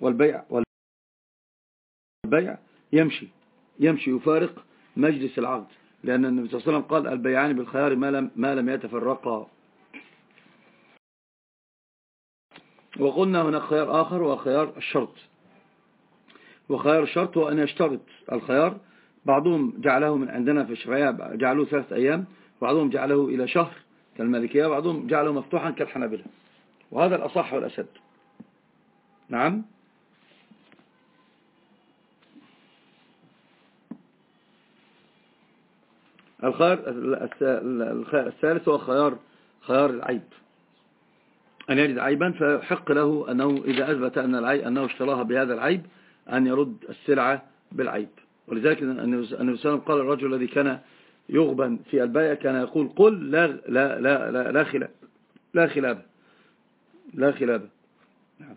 والبيع والبيع يمشي يمشي يفارق مجلس العقد لأن النبي صلى الله عليه وسلم قال البيعان بالخيار ما لم, ما لم يتفرقا. وقلنا هناك خيار آخر وهو خيار الشرط. وخيار الشرط هو أن يشترط الخيار بعضهم جعله من عندنا في الشرعية جعلوه ثلاثة أيام بعضهم جعله إلى شهر كالمالكية بعضهم جعله مفتوحا كالحنابلة. وهذا الأصح والأسد نعم؟ الخيار الثالث هو خيار خيار العيب. أن يجد عيبا فيحق له أنه إذا أثبت أن العيب أنه اشتراها بهذا العيب أن يرد السلعة بالعيب. ولذلك النبي صلى الله عليه وسلم قال الرجل الذي كان يغبن في البيع كان يقول قل لا لا لا لا, لا خلاف لا خلاف لا خلاف. نعم.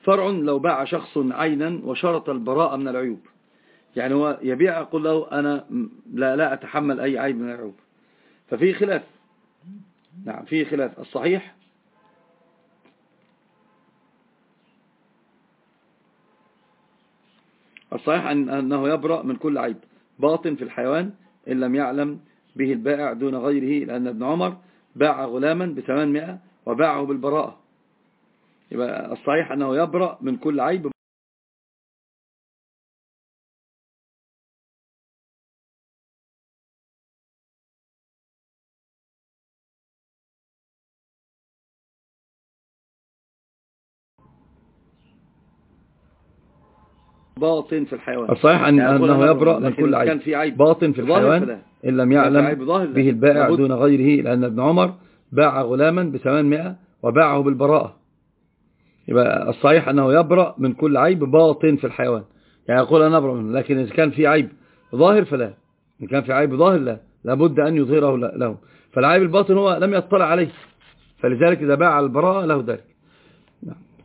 فرع لو باع شخص عينا وشرط البراءة من العيوب. يعني هو يبيع يقول له أنا لا, لا أتحمل أي عيب من العيوب. ففي خلاف. نعم في خلاف. الصحيح؟ الصحيح أنه يبرأ من كل عيب. باطن في الحيوان إن لم يعلم به البائع دون غيره لأن ابن عمر باع غلاما بثمانمائة وباعه بالبراءة. يبقى الصحيح أنه يبرأ من كل عيب باطن في الحيوان. الصحيح أن يعني أنه يبرأ من كل عيب, في عيب باطن في الحيوان إن لم يعلم به البائع دون غيره لأن ابن عمر باع غلاما بثمانمائة وباعه بالبراءة. يبقى الصحيح أنه يبرأ من كل عيب باطن في الحيوان. يعني يقول أنا أبرأ منه لكن إذا كان في عيب ظاهر فلا. إن كان في عيب ظاهر لا. لابد أن يظهره له. فالعيب الباطن هو لم يطلع عليه. فلذلك إذا باع البراءة له ذلك.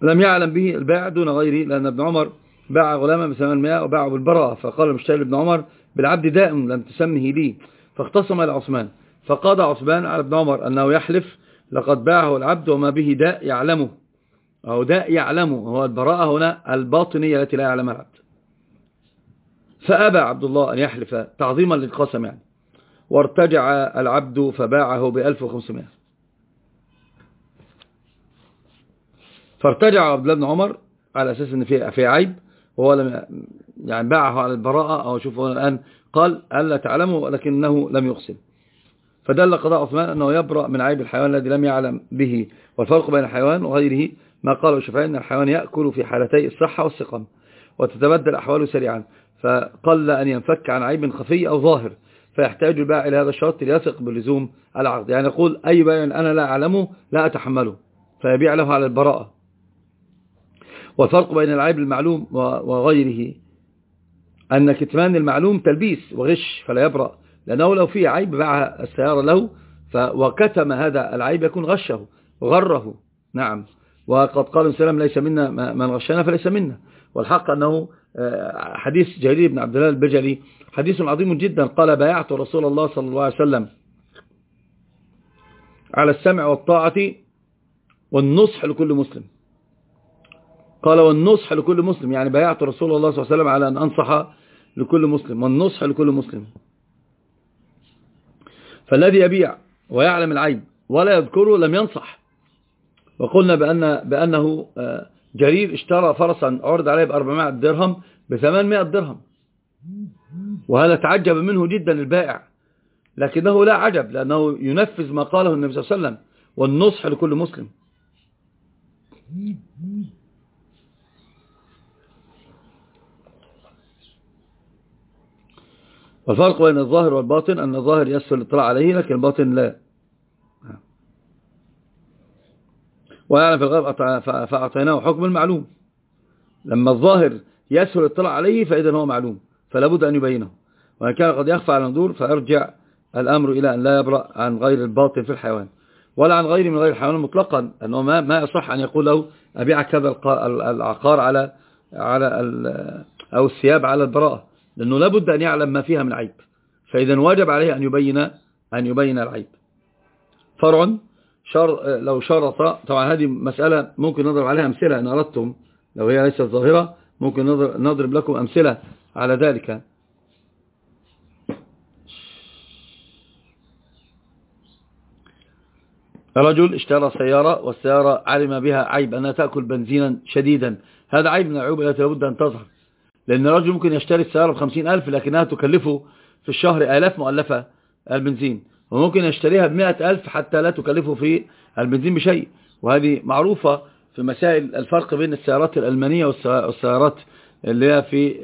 لم يعلم به البائع دون غيره لأن ابن عمر باع غلاما بثمان مئة وباعه بالبراءة فقال المشتري لابن عمر بالعبد دائم لم تسمه لي. فاختصم إلى عثمان. فقضى عثمان على ابن عمر أنه يحلف لقد باعه العبد وما به داء يعلمه. أو داء يعلمه. هو البراءة هنا الباطنية التي لا يعلمها العبد. فأبى عبد الله أن يحلف تعظيما للقسم يعني. وارتجع العبد فباعه بألف وخمسمائة. فارتجع عبد الله بن عمر على أساس أن في عيب. وهو لم يعني باعه على البراءة أو شوفوا الآن قال ألا تعلمه ولكنه لم يقسم. فدل قضاء عثمان أنه يبرأ من عيب الحيوان الذي لم يعلم به والفرق بين الحيوان وغيره ما قاله الشافعي أن الحيوان يأكل في حالتي الصحة والسقم وتتبدل أحواله سريعا. فقل أن ينفك عن عيب خفي أو ظاهر فيحتاج البائع إلى هذا الشرط ليثق بلزوم العقد. يعني يقول أي بيع أنا لا أعلمه لا أتحمله فيبيع له على البراءة. والفرق بين العيب المعلوم وغيره. أن كتمان المعلوم تلبيس وغش فلا يبرأ لأنه لو فيه عيب باع السيارة له وكتم هذا العيب يكون غشه وغره نعم. وقد قال سلام ليس منا من غشنا فليس منا. والحق أنه آه، حديث جرير بن عبد الله البجلي حديث عظيم جدا. قال بايعت رسول الله صلى الله عليه وسلم على السمع والطاعة والنصح لكل مسلم. قال والنصح لكل مسلم يعني بايعت رسول الله صلى الله عليه وسلم على أن أنصح لكل مسلم والنصح لكل مسلم. فالذي يبيع ويعلم العيب ولا يذكره لم ينصح. وقلنا بأن بأنه آه، جرير اشترى فرسا عرض عليه ب 400 درهم ب 800 درهم. وهذا تعجب منه جدا البائع. لكنه لا عجب لأنه ينفذ ما قاله النبي صلى الله عليه وسلم والنصح لكل مسلم. والفرق بين الظاهر والباطن أن الظاهر يسهل الاطلاع عليه لكن الباطن لا. ويعلم في الغيب فأعطيناه حكم المعلوم. لما الظاهر يسهل الاطلاع عليه فإذا هو معلوم فلا بد أن يبينه. وإن كان قد يخفى على النظور فيرجع الأمر إلى أن لا يبرأ عن غير الباطن في الحيوان ولا عن غيره من غير الحيوان مطلقا أنه ما ما يصح أن يقول له أبيعك هذا العقار على على أو الثياب على البراءة. لأنه لابد أن يعلم ما فيها من عيب. فإذا واجب عليه أن يبين أن يبين العيب. فرع شر لو شرط طبعا هذه مسألة ممكن نضرب عليها أمثلة إن أردتم. لو هي ليست ظاهرة ممكن نضرب لكم أمثلة على ذلك. رجل اشترى سيارة والسيارة علم بها عيب أنها تأكل بنزينا شديدا. هذا عيب من العيوب التي لابد أن تظهر. لأن الرجل ممكن يشتري السيارة بخمسين ألف لكنها تكلفه في الشهر آلاف مؤلفة البنزين وممكن يشتريها بمئة ألف حتى لا تكلفه في البنزين بشيء وهذه معروفة في مسائل الفرق بين السيارات الألمانية والسيارات اللي هي في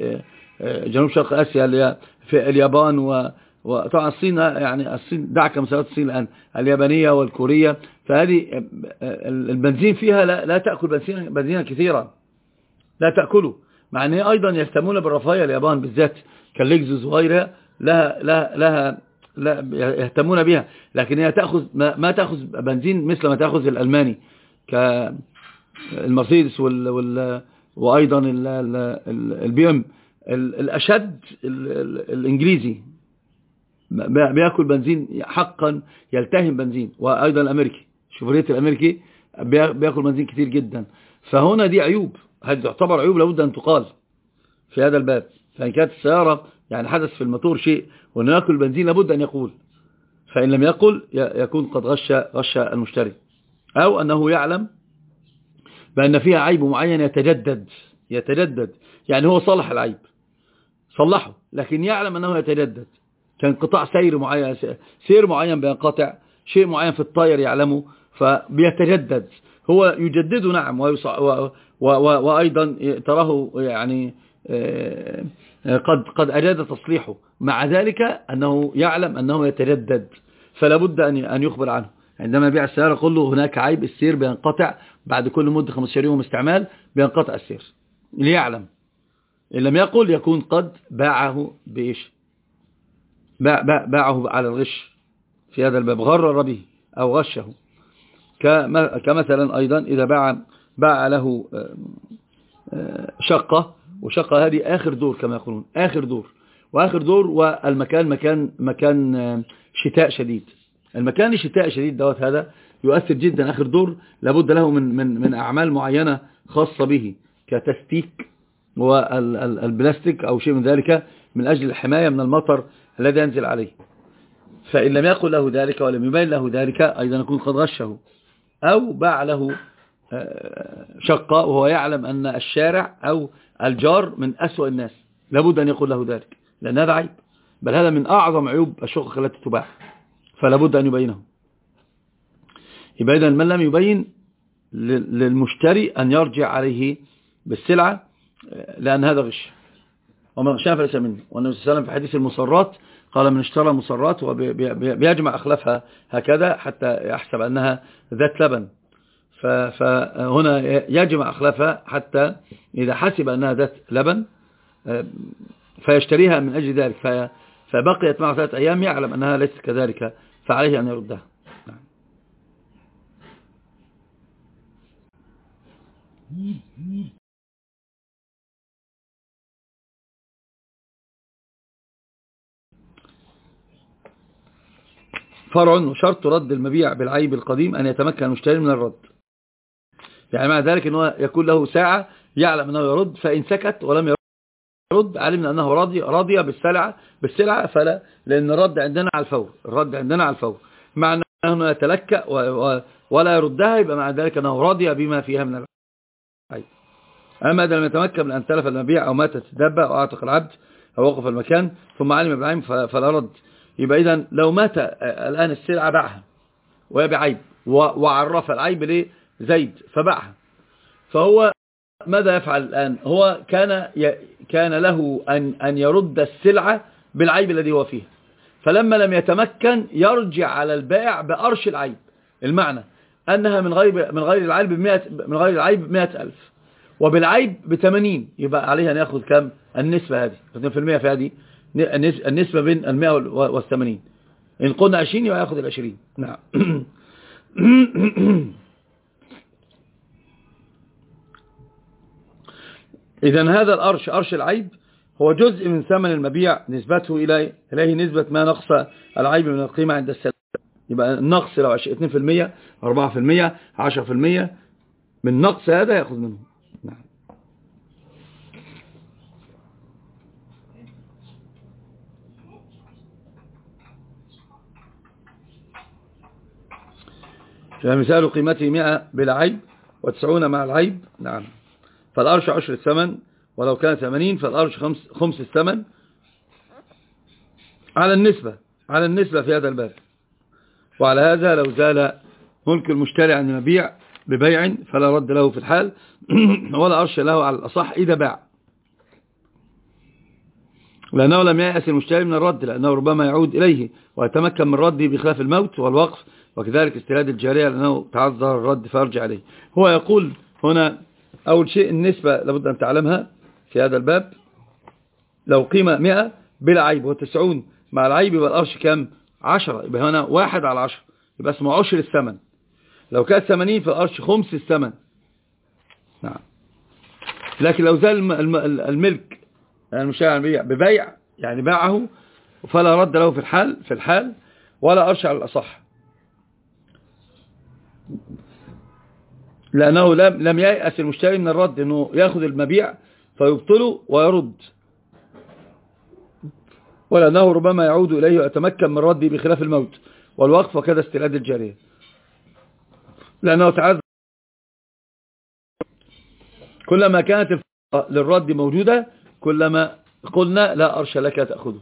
آه، جنوب شرق آسيا اللي هي في اليابان و وطبعا الصين يعني الصين دعك مسارات الصين الآن اليابانية والكورية فهذه آه، آه، البنزين فيها لا, لا تأكل بنزينا, بنزينا كثيرا لا تأكله. مع أن أيضا يهتمون بالرفاهية اليابان بالذات كالليكزوس وغيرها لها, لها, لها لا يهتمون بها لكن هي تأخذ ما, ما تأخذ بنزين مثل ما تأخذ الألماني كالمرسيدس وال وال وأيضا البي إم. الأشد الإنجليزي بيأكل بنزين حقا يلتهم بنزين وأيضا الأمريكي شوفريت الأمريكي بيأكل بنزين كتير جدا. فهنا دي عيوب. هذه تعتبر عيوب لابد أن تقال في هذا الباب؟ فإن كانت السيارة يعني حدث في الموتور شيء وأنه يأكل بنزين لابد أن يقول. فإن لم يقل يكون قد غش, غش المشتري. أو أنه يعلم بأن فيها عيب معين يتجدد. يتجدد. يعني هو صلح العيب. صلحه. لكن يعلم أنه يتجدد. كان قطاع سير معين سير معين بينقطع. شيء معين في الطائر يعلمه. فبيتجدد. هو يجدده نعم وأيضا تراه يعني آه، قد قد أجاد تصليحه. مع ذلك أنه يعلم أنه يتجدد فلا بد أن يخبر عنه. عندما يبيع السيارة قل له هناك عيب السير بينقطع بعد كل مدة 15 يوم استعمال بينقطع السير. ليعلم. إن لم يقل يكون قد باعه بإيش؟ باعه على الغش في هذا الباب غرر به أو غشه. كمثلا أيضا إذا باع باع له شقة وشقة هذه آخر دور كما يقولون آخر دور. وآخر دور والمكان مكان مكان شتاء شديد. المكان الشتاء شديد دوت هذا يؤثر جدا. آخر دور لابد له من من من أعمال معينة خاصة به كتستيك والبلاستيك أو شيء من ذلك من أجل الحماية من المطر الذي ينزل عليه. فإن لم يقل له ذلك ولم يبين له ذلك أيضا يكون قد غشه. أو باع له آه، شقة وهو يعلم أن الشارع أو الجار من أسوأ الناس. لابد أن يقول له ذلك لأن هذا عيب. بل هذا من أعظم عيوب الشقق التي تباع فلابد أن يبينه. يبقى إذا من لم يبين للمشتري أن يرجع عليه بالسلعة لأن هذا غش. ومن غشنا فليس منه والنبي صلى الله عليه وسلم في حديث المصرات قال من اشترى مصرات وبيجمع أخلافها هكذا حتى يحسب أنها ذات لبن. فهنا يجمع أخلافها حتى إذا حسب أنها ذات لبن فيشتريها من أجل ذلك فبقيت معه ثلاثة أيام يعلم أنها ليست كذلك فعليه أن يردها. فرع وشرط رد المبيع بالعيب القديم أن يتمكن المشتري من الرد. يعني مع ذلك أنه يكون له ساعة يعلم أنه يرد فإن سكت ولم يرد علمنا أنه راضي راضي بالسلعة بالسلعة فلا لأن الرد عندنا على الفور الرد عندنا على الفور. مع أنه يتلكأ ولا يردها يبقى مع ذلك أنه راضي بما فيها من العيب. أما إذا لم يتمكن من أن تلف المبيع أو ماتت الدابة أو أعتق العبد أو وقف المكان ثم علم بالعيب فلا رد. يبقى إذا لو مات الآن السلعة باعها وهي بعيب وعرف العيب ليه؟ زيد فباعها فهو ماذا يفعل الآن؟ هو كان كان له أن أن يرد السلعة بالعيب الذي هو فيه. فلما لم يتمكن يرجع على البائع بأرش العيب. المعنى أنها من غير من غير العيب ب من غير العيب 100000 وبالعيب ب 80 يبقى عليه أن يأخذ كم؟ النسبة هذه. 2% في هذه. النسبة بين المئة والثمانين. إن قلنا عشرين يبقى يأخذ العشرين. نعم. إذا هذا الأرش أرش العيب هو جزء من ثمن المبيع نسبته إليه, إليه نسبة ما نقص العيب من القيمة عند السلام يبقى النقص لو 2% 4% 10% من نقص هذا يأخذ منه. نعم. فمثال قيمته 100 بلا عيب وتسعون مع العيب. نعم. فالأرش عشر الثمن ولو كان 80 فالأرش خمس, خمس الثمن. على النسبة على النسبة في هذا الباب. وعلى هذا لو زال ملك المشتري عن المبيع ببيع فلا رد له في الحال. ولا أرش له على الأصح إذا باع. لأنه لم يأس المشتري من الرد لأنه ربما يعود إليه ويتمكن من رده بخلاف الموت والوقف وكذلك استيراد الجارية لأنه تعذر الرد فأرجع عليه هو يقول هنا أول شيء النسبة لابد أن تعلمها في هذا الباب. لو قيمة 100 بلا عيب وتسعون مع العيب يبقى الأرش كام؟ 10 يبقى هنا واحد على 10 يبقى اسمه عشر الثمن. لو كانت 80 فالأرش خمس الثمن. نعم. لكن لو زال الملك المشاع البيع ببيع يعني باعه فلا رد له في الحال في الحال ولا أرش على الأصح. لأنه لم لم ييأس المشتري من الرد أنه يأخذ المبيع فيبطله ويرد. ولأنه ربما يعود إليه ويتمكن من رده بخلاف الموت. والوقف وكذا استلاد الجارية لأنه تعذر. كلما كانت للرد موجودة كلما قلنا لا أرش لك تأخذه.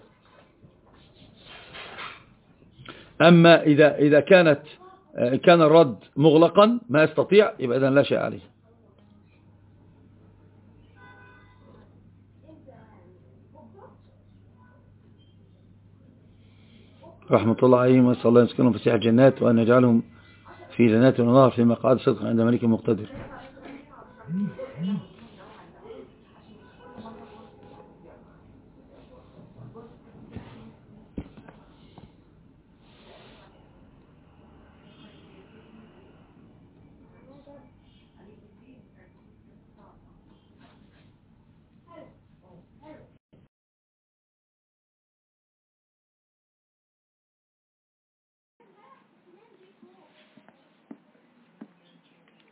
أما إذا, إذا كانت كان الرد مغلقا ما يستطيع يبقى إذن لا شيء عليه. رحمة الله عليهم وصلى الله يسكنهم في سيح الجنات وأن يجعلهم في جنات ونار في مقعد صدق عند ملك مقتدر.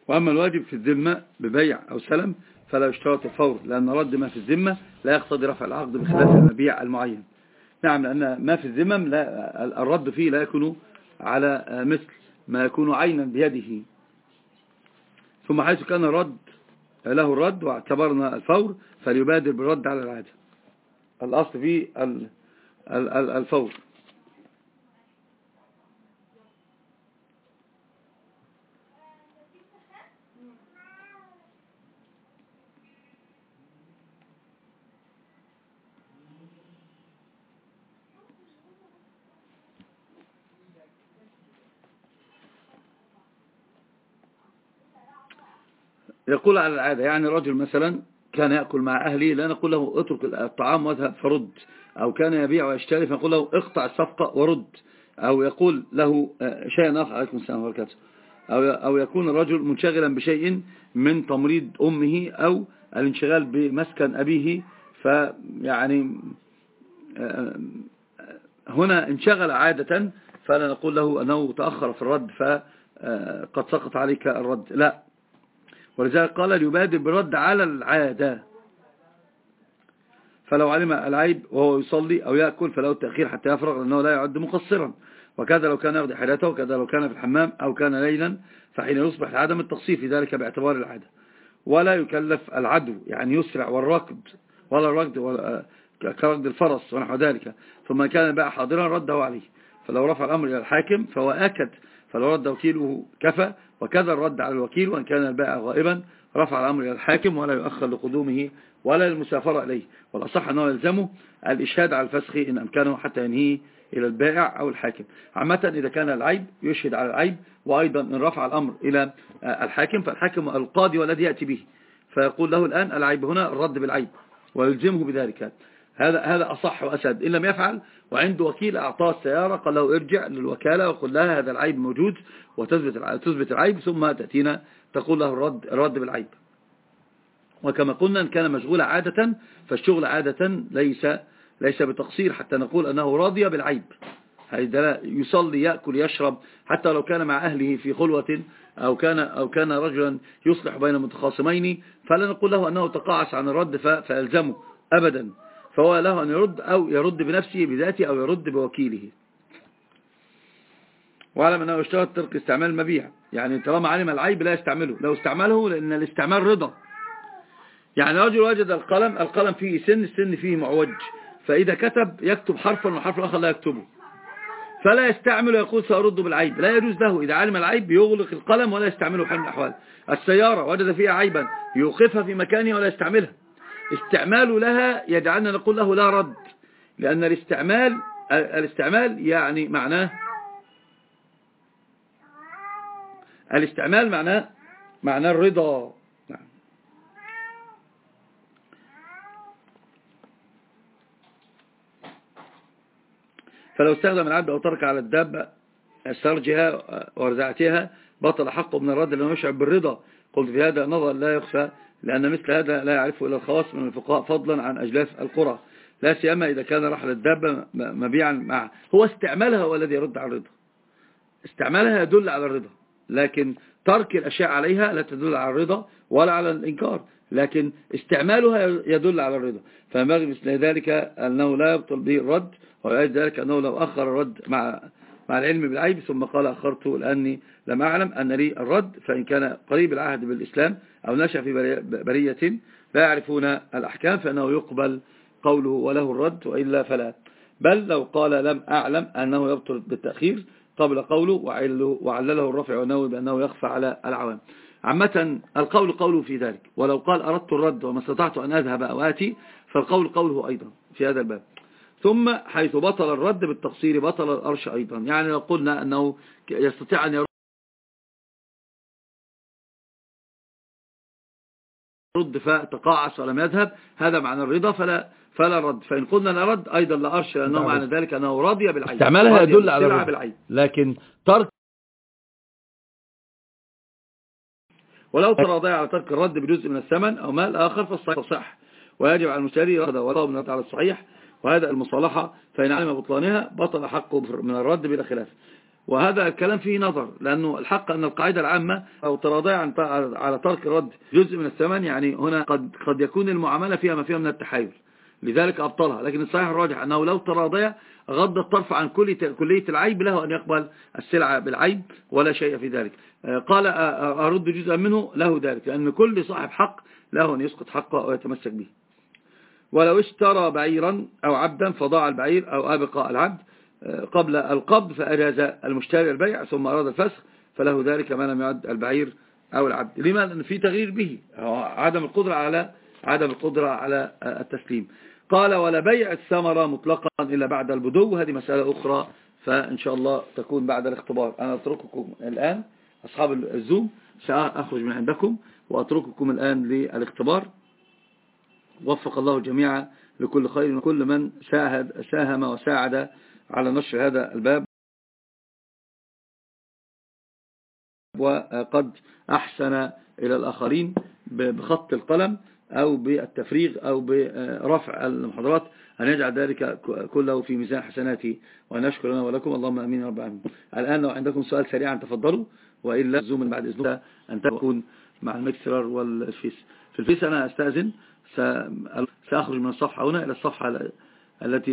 وأما الواجب في الذمة ببيع أو سلم فلا يشترط الفور لأن رد ما في الذمة لا يقتضي رفع العقد بخلاف المبيع المعين. نعم لأن ما في الذمة لا الرد فيه لا يكون على مثل ما يكون عينا بيده. ثم حيث كان الرد له الرد واعتبرنا الفور فليبادر بالرد على العادة. الأصل فيه الفور. يقول على العادة يعني رجل مثلا كان يأكل مع أهله لا نقول له اترك الطعام واذهب فرد أو كان يبيع ويشتري فنقول له اقطع الصفقة ورد أو يقول له آه، شيئا آخر. عليكم السلام وبركاته. أو أو يكون الرجل منشغلا بشيء من تمريض أمه أو الانشغال بمسكن أبيه فيعني آه، هنا انشغل عادة فلا نقول له أنه تأخر في الرد فقد آه، سقط عليك الرد. لا. ولذلك قال ليبادر بالرد على العادة. فلو علم العيب وهو يصلي أو يأكل فله التأخير حتى يفرغ لأنه لا يعد مقصرا. وكذا لو كان يغضي حياته وكذا لو كان في الحمام أو كان ليلا فحين يصبح عدم التقصير في ذلك باعتبار العادة. ولا يكلف العدو يعني يسرع والركض ولا الركض ولا كركض الفرس ونحو ذلك. ثم كان بقى حاضرا رده عليه. فلو رفع الأمر إلى الحاكم فهو أكد فلو رد وكيله كفى وكذا الرد على الوكيل وأن كان البائع غائبا رفع الأمر إلى الحاكم ولا يؤخر لقدومه ولا للمسافرة إليه. والأصح أنه يلزمه الإشهاد على الفسخ إن أمكانه حتى ينهيه إلى البائع أو الحاكم. عامة إذا كان العيب يشهد على العيب وأيضا إن رفع الأمر إلى الحاكم فالحاكم القاضي والذي يأتي به. فيقول له الآن العيب هنا الرد بالعيب ويلزمه بذلك. هذا هذا أصح وأسد. إن لم يفعل وعنده وكيل أعطاه السيارة قال له ارجع للوكالة وقل لها هذا العيب موجود وتثبت تثبت العيب ثم تأتينا تقول له الرد, الرد بالعيب. وكما قلنا إن كان مشغول عادة فالشغل عادة ليس ليس بتقصير حتى نقول أنه راضي بالعيب. يصلي يأكل يشرب. حتى لو كان مع أهله في خلوة أو كان, أو كان رجلا يصلح بين متخاصمين فلا نقول له أنه تقاعس عن الرد فيلزمه أبدا. فهو له أن يرد أو يرد بنفسه بذاته أو يرد بوكيله. واعلم أنه اشترط ترك استعمال المبيع. يعني طالما علم العيب لا يستعمله. لو استعمله لأن الاستعمال رضا. يعني رجل وجد القلم القلم فيه سن السن فيه معوج. فإذا كتب يكتب حرفا والحرف الآخر لا يكتبه. فلا يستعمل ويقول سأرد بالعيب. لا يجوز له. إذا علم العيب يغلق القلم ولا يستعمله في الأحوال. السيارة وجد فيها عيبا. يوقفها في مكانها ولا يستعملها. استعمال لها يجعلنا نقول له لا رد لأن الاستعمال الاستعمال يعني معناه الاستعمال معناه معناه الرضا نعم. فلو استخدم العبد أو ترك على الدابة سرجها ورزعتها بطل حقه من الرد لأنه يشعر بالرضا قلت في هذا نظر لا يخفى لأن مثل هذا لا يعرفه إلا الخواص من الفقهاء فضلا عن أجلاف القرى. لا سيما إذا كان رحل الدابة مبيعا مع هو استعمالها هو الذي يرد على الرضا. استعمالها يدل على الرضا لكن ترك الأشياء عليها لا تدل على الرضا ولا على الإنكار لكن استعمالها يدل على الرضا. فينبغي مثل ذلك أنه لا يبطل به الرد ويؤيد ذلك أنه لو أخر الرد مع مع العلم بالعيب ثم قال أخرت لأني لم أعلم أن لي الرد فإن كان قريب العهد بالإسلام أو نشأ في برية لا يعرفون الأحكام فإنه يقبل قوله وله الرد وإلا فلا. بل لو قال لم أعلم أنه يبطل بالتأخير قبل قوله وعلله الرفع والنوي بأنه يخفى على العوام. عامة القول قوله في ذلك. ولو قال أردت الرد وما استطعت أن أذهب أو آتي فالقول قوله أيضا في هذا الباب. ثم حيث بطل الرد بالتقصير بطل الأرش أيضا. يعني لو قلنا أنه يستطيع أن يرد فتقاعس ولم يذهب هذا معنى الرضا فلا فلا رد. فإن قلنا لا رد أيضا لا أرش لأنه معنى ذلك أنه راضي بالعين. استعمالها يدل على الرضا. لكن ترك ولو تراضي على ترك الرد بجزء من الثمن أو مال آخر فالصحيح صح. ويجب على المشتري رد ولو من على الصحيح. وهذا المصالحة فإن علم بطلانها بطل حقه من الرد بلا خلاف. وهذا الكلام فيه نظر لأنه الحق أن القاعدة العامة أو تراضي على ترك الرد جزء من الثمن يعني هنا قد, قد يكون المعاملة فيها ما فيها من التحايل. لذلك أبطلها. لكن الصحيح الراجح أنه لو تراضي غض الطرف عن كل كلية العيب له أن يقبل السلعة بالعيب ولا شيء في ذلك. قال أرد جزءا منه له ذلك لأن كل صاحب حق له أن يسقط حقه أو يتمسك به. ولو اشترى بعيرا أو عبدا فضاع البعير أو أبقى العبد. قبل القبض فأجاز المشتري البيع ثم أراد الفسخ فله ذلك ما لم يعد البعير أو العبد. لماذا؟ لأن في تغيير به. عدم القدرة على عدم القدرة على التسليم. قال ولا بيع الثمرة مطلقا إلا بعد البدو. هذه مسألة أخرى فإن شاء الله تكون بعد الاختبار. أنا أترككم الآن أصحاب الزوم سأخرج من عندكم وأترككم الآن للاختبار. وفق الله الجميع لكل خير وكل من ساهم وساعد على نشر هذا الباب. وقد أحسن إلى الآخرين بخط القلم أو بالتفريغ أو برفع المحاضرات. أن يجعل ذلك كله في ميزان حسناتي وأن أشكر لنا ولكم. اللهم أمين رب العالمين. الآن لو عندكم سؤال سريعا تفضلوا. وإلا Zoom بعد إذنك أن تكون مع ال Mixlr والفيس. في الفيس أنا أستأذن. سأخرج من الصفحة هنا إلى الصفحة التي